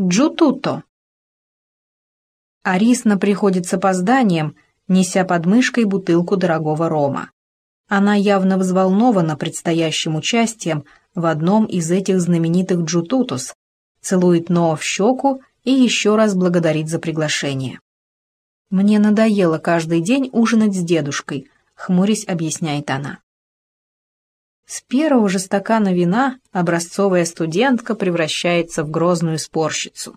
Джутуто. Арисна приходит с опозданием, неся под мышкой бутылку дорогого рома. Она явно взволнована предстоящим участием в одном из этих знаменитых джутутус, целует Ноа в щеку и еще раз благодарит за приглашение. «Мне надоело каждый день ужинать с дедушкой», — хмурясь объясняет она. С первого же стакана вина образцовая студентка превращается в грозную спорщицу.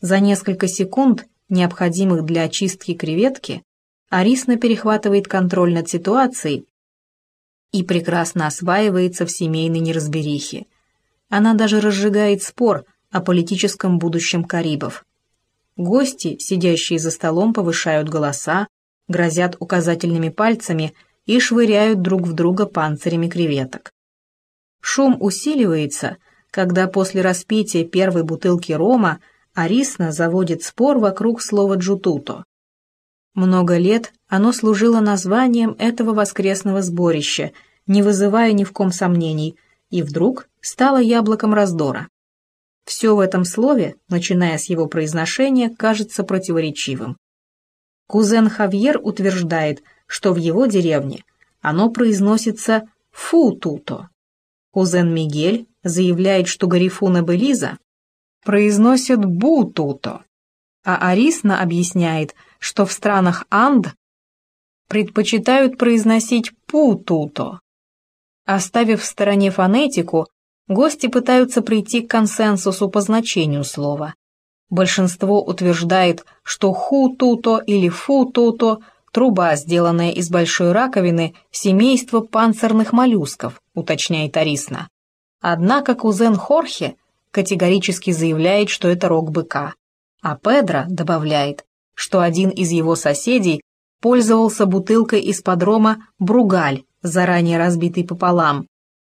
За несколько секунд, необходимых для очистки креветки, Арисна перехватывает контроль над ситуацией и прекрасно осваивается в семейной неразберихе. Она даже разжигает спор о политическом будущем Карибов. Гости, сидящие за столом, повышают голоса, грозят указательными пальцами – и швыряют друг в друга панцирями креветок. Шум усиливается, когда после распития первой бутылки рома Арисна заводит спор вокруг слова «джутуто». Много лет оно служило названием этого воскресного сборища, не вызывая ни в ком сомнений, и вдруг стало яблоком раздора. Все в этом слове, начиная с его произношения, кажется противоречивым. Кузен Хавьер утверждает, что в его деревне оно произносится «фу-туто». Кузен Мигель заявляет, что Гарифуна Белиза произносят «бу-туто», а Арисна объясняет, что в странах Анд предпочитают произносить «пу-туто». Оставив в стороне фонетику, гости пытаются прийти к консенсусу по значению слова. Большинство утверждает, что «ху-туто» или «фу-туто» Труба, сделанная из большой раковины, семейства панцирных моллюсков, уточняет Арисна. Однако кузен Хорхе категорически заявляет, что это рог быка. А Педро добавляет, что один из его соседей пользовался бутылкой из подрома «Бругаль», заранее разбитый пополам.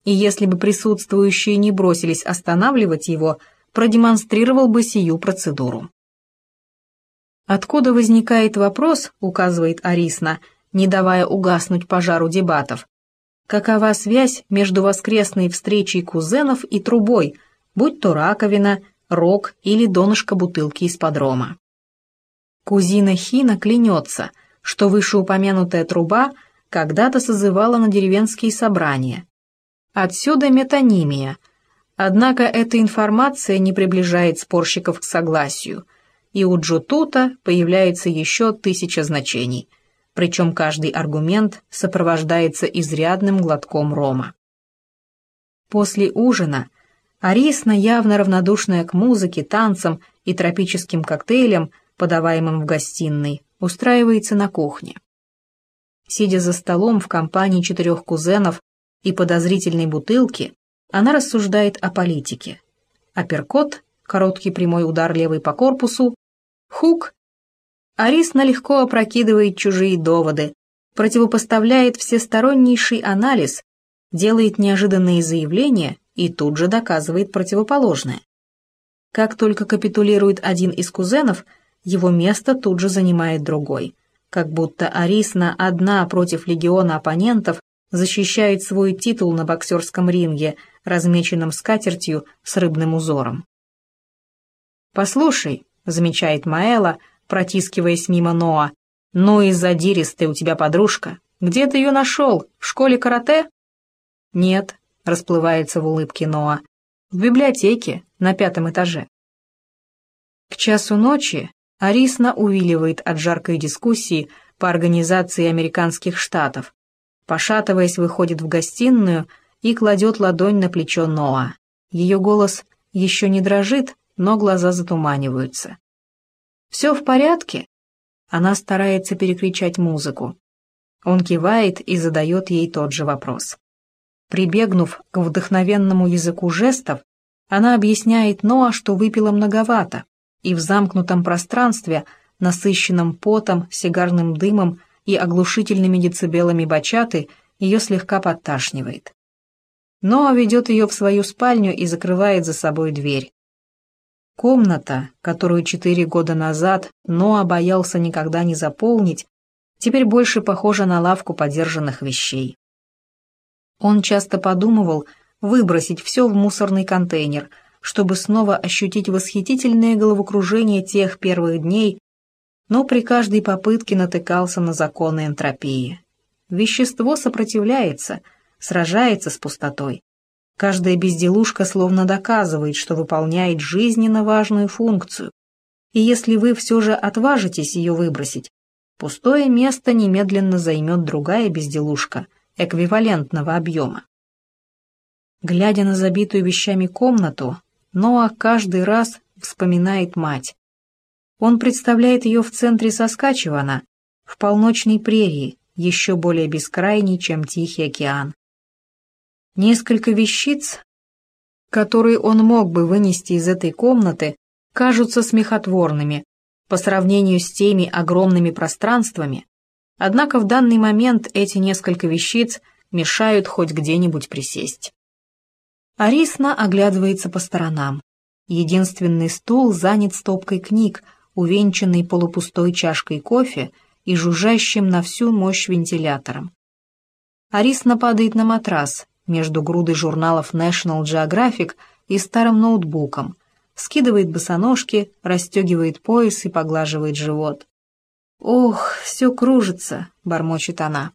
И если бы присутствующие не бросились останавливать его, продемонстрировал бы сию процедуру. Откуда возникает вопрос, указывает Арисна, не давая угаснуть пожару дебатов. Какова связь между воскресной встречей кузенов и трубой, будь то раковина, рог или донышко бутылки из подрома? Кузина Хина клянется, что вышеупомянутая труба когда-то созывала на деревенские собрания. Отсюда метонимия. Однако эта информация не приближает спорщиков к согласию – и у Джутута появляется еще тысяча значений, причем каждый аргумент сопровождается изрядным глотком рома. После ужина Арисна, явно равнодушная к музыке, танцам и тропическим коктейлям, подаваемым в гостиной, устраивается на кухне. Сидя за столом в компании четырех кузенов и подозрительной бутылки, она рассуждает о политике. Апперкот, короткий прямой удар левой по корпусу, Хук. Арис налегко опрокидывает чужие доводы, противопоставляет всестороннейший анализ, делает неожиданные заявления и тут же доказывает противоположное. Как только капитулирует один из кузенов, его место тут же занимает другой, как будто Арисна одна против легиона оппонентов защищает свой титул на боксерском ринге, размеченном скатертью с рыбным узором. «Послушай», — замечает Маэла, протискиваясь мимо Ноа. «Ну и задиристая у тебя подружка. Где ты ее нашел? В школе карате?» «Нет», — расплывается в улыбке Ноа. «В библиотеке, на пятом этаже». К часу ночи Арисна увиливает от жаркой дискуссии по организации американских штатов. Пошатываясь, выходит в гостиную и кладет ладонь на плечо Ноа. Ее голос еще не дрожит, но глаза затуманиваются. «Все в порядке?» Она старается перекричать музыку. Он кивает и задает ей тот же вопрос. Прибегнув к вдохновенному языку жестов, она объясняет Ноа, что выпила многовато, и в замкнутом пространстве, насыщенном потом, сигарным дымом и оглушительными децибелами бачаты, ее слегка подташнивает. Ноа ведет ее в свою спальню и закрывает за собой дверь. Комната, которую четыре года назад Ноа боялся никогда не заполнить, теперь больше похожа на лавку подержанных вещей. Он часто подумывал выбросить все в мусорный контейнер, чтобы снова ощутить восхитительное головокружение тех первых дней, но при каждой попытке натыкался на законы энтропии. Вещество сопротивляется, сражается с пустотой. Каждая безделушка словно доказывает, что выполняет жизненно важную функцию. И если вы все же отважитесь ее выбросить, пустое место немедленно займет другая безделушка эквивалентного объема. Глядя на забитую вещами комнату, Ноа каждый раз вспоминает мать. Он представляет ее в центре Соскачевана, в полночной прерии, еще более бескрайней, чем Тихий океан. Несколько вещиц, которые он мог бы вынести из этой комнаты, кажутся смехотворными по сравнению с теми огромными пространствами, однако в данный момент эти несколько вещиц мешают хоть где-нибудь присесть. Арисна оглядывается по сторонам. Единственный стул занят стопкой книг, увенчанный полупустой чашкой кофе и жужжащим на всю мощь вентилятором. Арисна падает на матрас между грудой журналов National Geographic и старым ноутбуком, скидывает босоножки, расстегивает пояс и поглаживает живот. «Ох, все кружится», — бормочет она.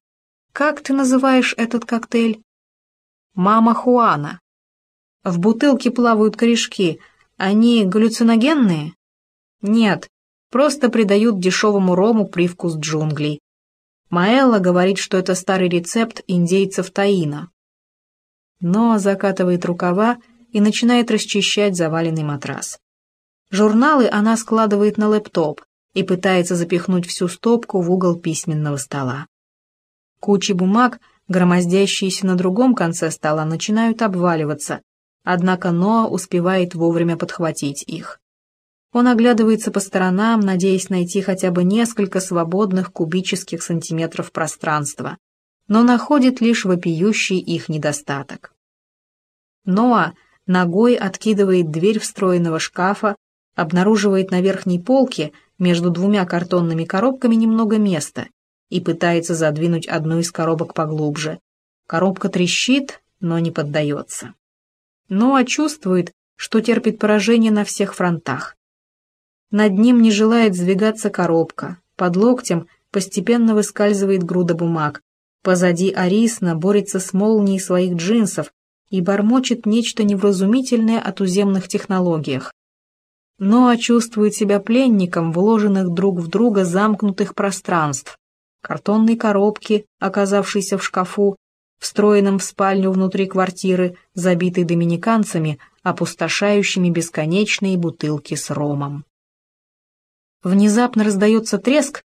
«Как ты называешь этот коктейль?» «Мама Хуана». «В бутылке плавают корешки. Они галлюциногенные?» «Нет, просто придают дешевому рому привкус джунглей. Маэлла говорит, что это старый рецепт индейцев Таина». Но закатывает рукава и начинает расчищать заваленный матрас. Журналы она складывает на лэптоп и пытается запихнуть всю стопку в угол письменного стола. Кучи бумаг, громоздящиеся на другом конце стола, начинают обваливаться, однако Ноа успевает вовремя подхватить их. Он оглядывается по сторонам, надеясь найти хотя бы несколько свободных кубических сантиметров пространства, но находит лишь вопиющий их недостаток. Ноа ногой откидывает дверь встроенного шкафа, обнаруживает на верхней полке между двумя картонными коробками немного места и пытается задвинуть одну из коробок поглубже. Коробка трещит, но не поддается. Ноа чувствует, что терпит поражение на всех фронтах. Над ним не желает сдвигаться коробка, под локтем постепенно выскальзывает груда бумаг, позади Арисна борется с молнией своих джинсов, и бормочет нечто невразумительное о туземных технологиях. Ноа чувствует себя пленником вложенных друг в друга замкнутых пространств, картонной коробки, оказавшейся в шкафу, встроенном в спальню внутри квартиры, забитой доминиканцами, опустошающими бесконечные бутылки с ромом. Внезапно раздается треск,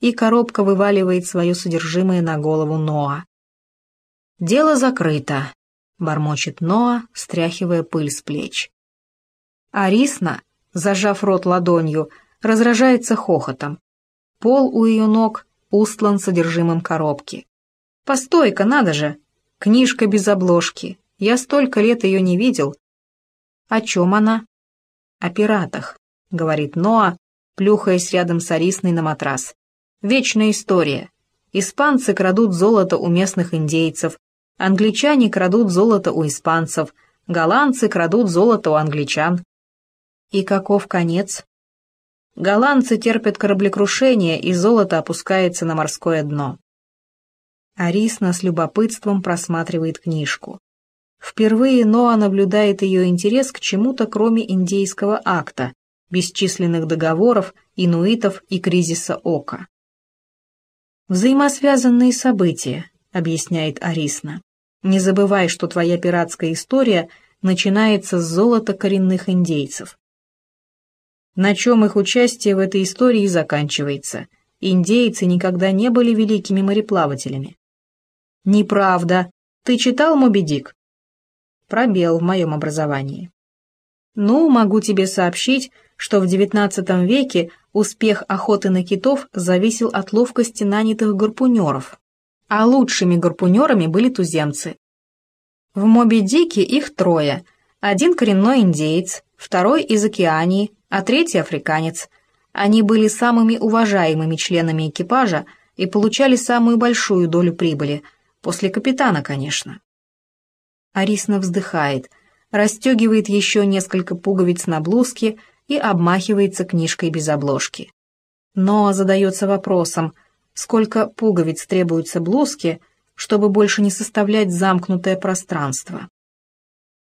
и коробка вываливает свое содержимое на голову Ноа. Дело закрыто. — бормочет Ноа, стряхивая пыль с плеч. Арисна, зажав рот ладонью, разражается хохотом. Пол у ее ног устлан содержимым коробки. «Постой-ка, надо же! Книжка без обложки. Я столько лет ее не видел». «О чем она?» «О пиратах», — говорит Ноа, плюхаясь рядом с Арисной на матрас. «Вечная история. Испанцы крадут золото у местных индейцев, Англичане крадут золото у испанцев, голландцы крадут золото у англичан. И каков конец? Голландцы терпят кораблекрушение, и золото опускается на морское дно. Арисна с любопытством просматривает книжку. Впервые Ноа наблюдает ее интерес к чему-то, кроме индейского акта, бесчисленных договоров, инуитов и кризиса Ока. «Взаимосвязанные события», — объясняет Арисна. Не забывай, что твоя пиратская история начинается с золота коренных индейцев. На чем их участие в этой истории заканчивается. Индейцы никогда не были великими мореплавателями. Неправда. Ты читал «Моби Дик»? Пробел в моем образовании. Ну, могу тебе сообщить, что в XIX веке успех охоты на китов зависел от ловкости нанятых гарпунеров, а лучшими гарпунерами были туземцы. В Моби-Дике их трое. Один коренной индеец, второй из Океании, а третий африканец. Они были самыми уважаемыми членами экипажа и получали самую большую долю прибыли, после капитана, конечно. Арисна вздыхает. Расстегивает еще несколько пуговиц на блузке и обмахивается книжкой без обложки. Но задается вопросом, сколько пуговиц требуется блузке, чтобы больше не составлять замкнутое пространство.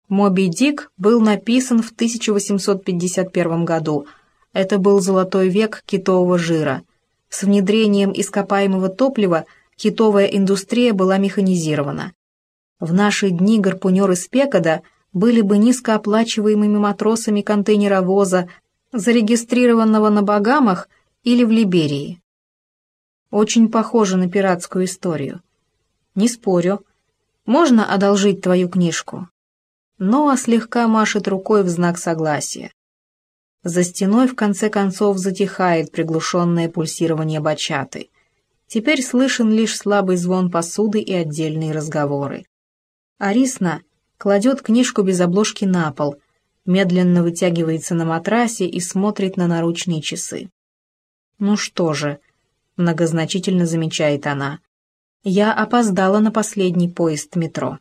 «Моби Дик» был написан в 1851 году. Это был золотой век китового жира. С внедрением ископаемого топлива китовая индустрия была механизирована. В наши дни гарпунеры с Пекода были бы низкооплачиваемыми матросами контейнеровоза, зарегистрированного на Багамах или в Либерии. Очень похоже на пиратскую историю. Не спорю. Можно одолжить твою книжку? Ноа слегка машет рукой в знак согласия. За стеной в конце концов затихает приглушенное пульсирование бачаты. Теперь слышен лишь слабый звон посуды и отдельные разговоры. Арисна кладет книжку без обложки на пол, медленно вытягивается на матрасе и смотрит на наручные часы. «Ну что же», — многозначительно замечает она, — «я опоздала на последний поезд метро».